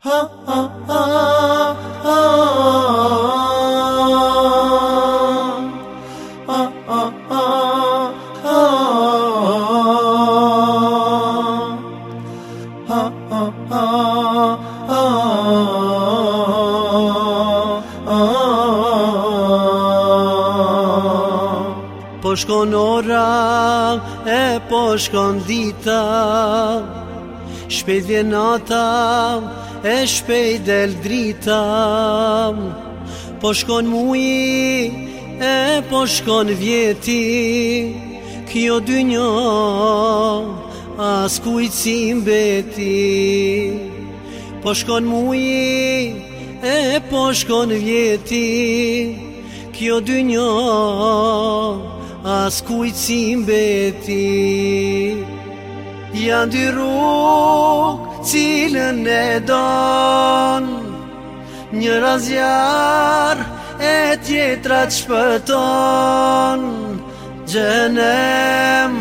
Ha ha ha Po shkon ora e po shkon dita shpejt vjen nata e shpej del drita Po shkon mui, e po shkon vjeti Kjo dy njo, as kujcim beti Po shkon mui, e po shkon vjeti Kjo dy njo, as kujcim beti Janë dy rrug cilën e don Një razjar e tjetra të shpëton Gjenem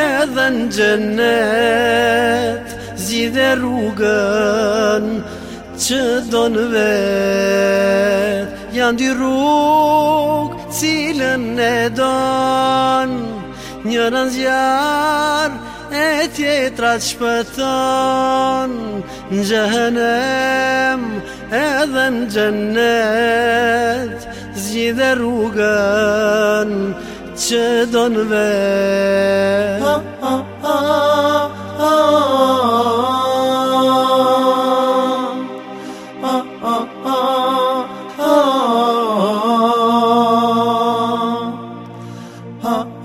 edhe në gjenet Zi rrugën që do në vet Janë dy rrugë cilën e don Një razjar e tjetra të shpëton e tjetra që pëthon Në gjëhenem edhe në gjënet Zgjide rrugën që do në vet Ha, ha, ha, ha,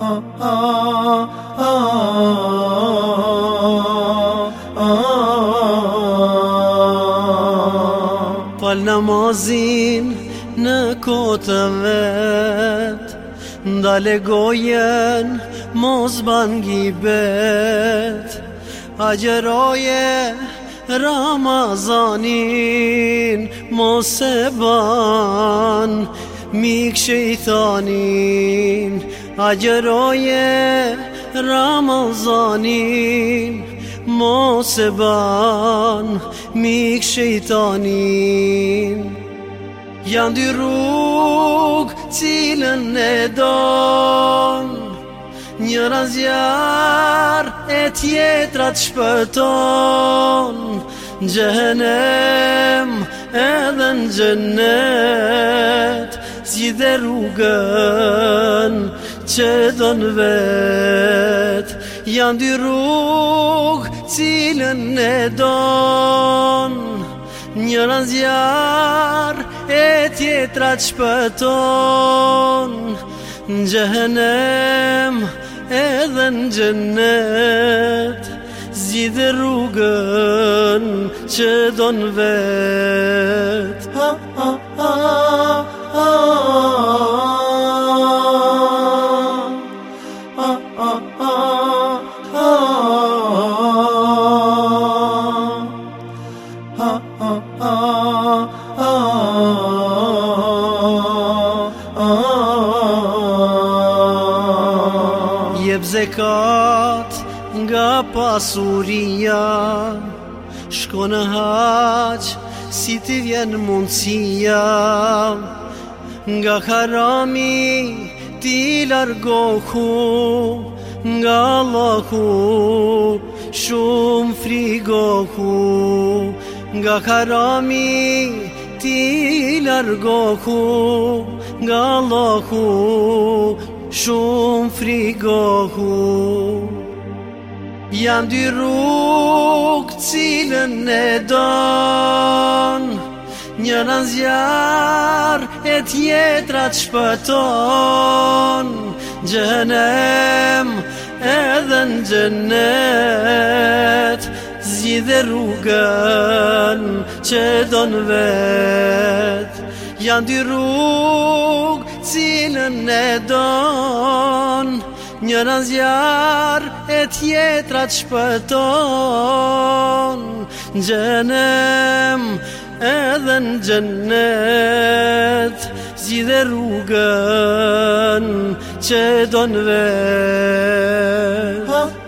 Oh, oh, oh. نمازین نکوتوت دل گوین بد عجرای رمضانین موسبان میک شیطانین اجرای رمضانین mos e ban mik shejtanin Jan dy rrug cilën e don Një razjar e tjetra të shpëton Në gjëhenem edhe në gjënet Si dhe rrugën që do në vet Janë dy rrugë cilën e don Një razjar e tjetra të shpëton Në gjëhenem edhe në gjënet Zgjidhe rrugën që don vet Ha, ha, ha, ha, ha Ha, jep zekat nga pasuria Shko në haq si ti vjen mundësia Nga harami ti largohu Nga lohu shumë frigohu Nga harami ti largohu Nga lohu shumë frigohu Janë dy rrugë cilën e donë Një në zjarë e tjetra të shpëtonë Gjënem edhe në gjënet Zgjidhe rrugën që donë vetë Janë dy rrugë cilën ne don Një razjar e tjetra të shpëton Në gjenem edhe në gjenet Zgjë dhe rrugën që do në vetë